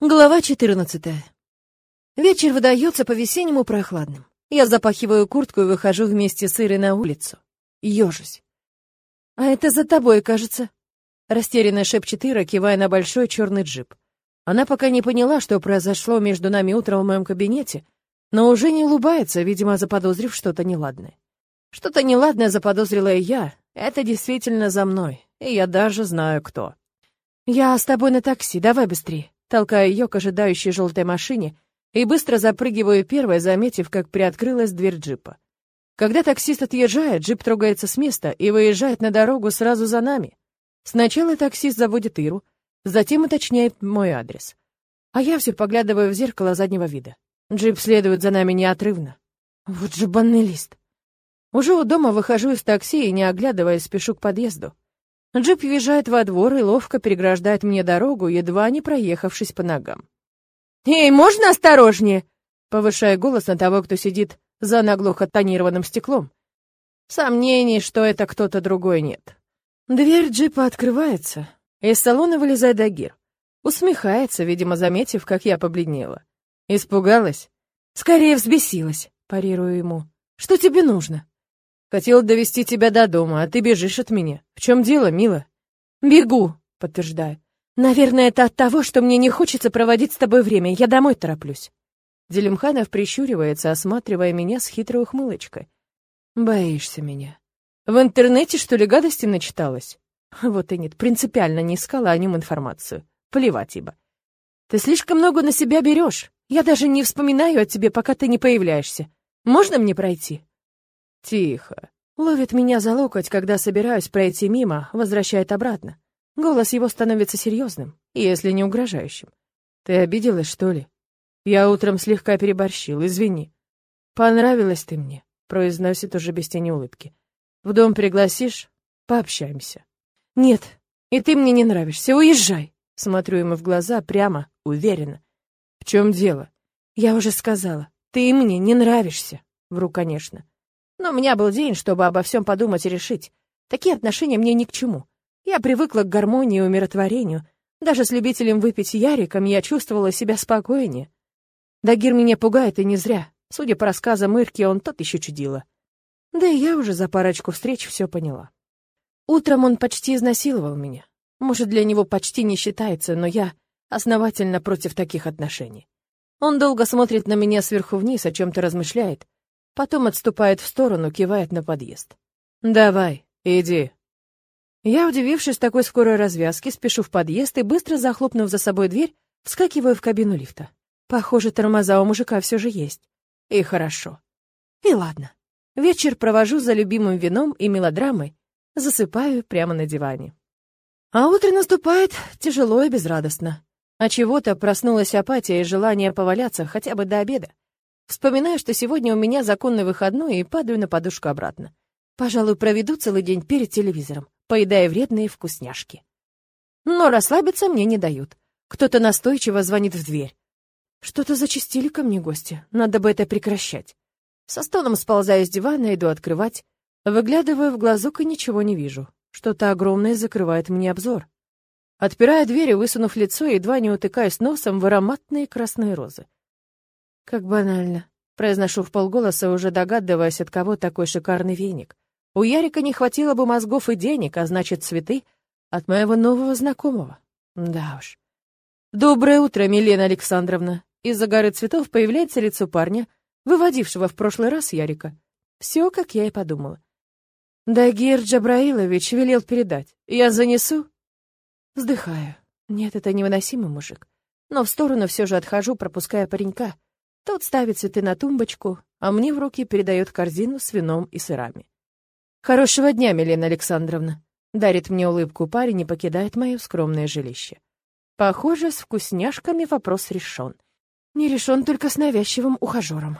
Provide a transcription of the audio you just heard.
Глава 14. Вечер выдается по-весеннему прохладным. Я запахиваю куртку и выхожу вместе с Ирой на улицу. Ёжусь. «А это за тобой, кажется», — растерянно шепчет Ира, кивая на большой черный джип. Она пока не поняла, что произошло между нами утром в моем кабинете, но уже не улыбается, видимо, заподозрив что-то неладное. Что-то неладное заподозрила и я. Это действительно за мной, и я даже знаю, кто. «Я с тобой на такси, давай быстрее», толкаю ее к ожидающей желтой машине и быстро запрыгиваю первой, заметив, как приоткрылась дверь джипа. Когда таксист отъезжает, джип трогается с места и выезжает на дорогу сразу за нами. Сначала таксист заводит Иру, затем уточняет мой адрес. А я все поглядываю в зеркало заднего вида. Джип следует за нами неотрывно. Вот же банный лист. Уже у дома выхожу из такси и, не оглядываясь, спешу к подъезду. Джип въезжает во двор и ловко переграждает мне дорогу, едва не проехавшись по ногам. «Эй, можно осторожнее?» Повышая голос на того, кто сидит за наглухо тонированным стеклом. Сомнений, что это кто-то другой, нет. Дверь джипа открывается. Из салона вылезает Дагир. Усмехается, видимо, заметив, как я побледнела. Испугалась? Скорее взбесилась, парирую ему. Что тебе нужно? Хотел довести тебя до дома, а ты бежишь от меня. В чем дело, мила? Бегу, подтверждаю. Наверное, это от того, что мне не хочется проводить с тобой время. Я домой тороплюсь. Делимханов прищуривается, осматривая меня с хитрой ухмылочкой. Боишься меня? В интернете, что ли, гадости начиталась? Вот и нет, принципиально не искала о нем информацию. Плевать, ибо. Ты слишком много на себя берешь. Я даже не вспоминаю о тебе, пока ты не появляешься. Можно мне пройти? Тихо. Ловит меня за локоть, когда собираюсь пройти мимо, возвращает обратно. Голос его становится серьезным, если не угрожающим. Ты обиделась, что ли? Я утром слегка переборщил, извини. Понравилась ты мне, произносит уже без тени улыбки. В дом пригласишь? Пообщаемся. Нет, и ты мне не нравишься, уезжай. Смотрю ему в глаза прямо, уверенно. В чем дело? Я уже сказала, ты мне не нравишься. Вру, конечно. Но у меня был день, чтобы обо всем подумать и решить. Такие отношения мне ни к чему. Я привыкла к гармонии и умиротворению. Даже с любителем выпить яриком я чувствовала себя спокойнее. Дагир меня пугает и не зря. Судя по рассказам Ирки, он тот еще чудило. Да и я уже за парочку встреч все поняла. Утром он почти изнасиловал меня. Может, для него почти не считается, но я основательно против таких отношений. Он долго смотрит на меня сверху вниз, о чем-то размышляет, Потом отступает в сторону, кивает на подъезд. «Давай, иди». Я, удивившись такой скорой развязке, спешу в подъезд и, быстро захлопнув за собой дверь, вскакиваю в кабину лифта. Похоже, тормоза у мужика все же есть. И хорошо. И ладно. Вечер провожу за любимым вином и мелодрамой, засыпаю прямо на диване. А утро наступает тяжело и безрадостно. А чего-то проснулась апатия и желание поваляться хотя бы до обеда. Вспоминаю, что сегодня у меня законный выходной и падаю на подушку обратно. Пожалуй, проведу целый день перед телевизором, поедая вредные вкусняшки. Но расслабиться мне не дают. Кто-то настойчиво звонит в дверь. Что-то зачастили ко мне гости. Надо бы это прекращать. Со стоном сползаю с дивана, иду открывать. Выглядываю в глазок и ничего не вижу. Что-то огромное закрывает мне обзор. Отпираю дверь и, высунув лицо, едва не утыкаюсь носом в ароматные красные розы. Как банально. Произношу в полголоса, уже догадываясь, от кого такой шикарный веник. У Ярика не хватило бы мозгов и денег, а значит, цветы от моего нового знакомого. Да уж. Доброе утро, Милена Александровна. Из-за горы цветов появляется лицо парня, выводившего в прошлый раз Ярика. Все, как я и подумала. Дагир Джабраилович велел передать. Я занесу? Вздыхаю. Нет, это невыносимый мужик. Но в сторону все же отхожу, пропуская паренька — тот ставит цветы на тумбочку, а мне в руки передает корзину с вином и сырами. «Хорошего дня, Милена Александровна!» Дарит мне улыбку парень и покидает мое скромное жилище. Похоже, с вкусняшками вопрос решен. Не решен только с навязчивым ухажером.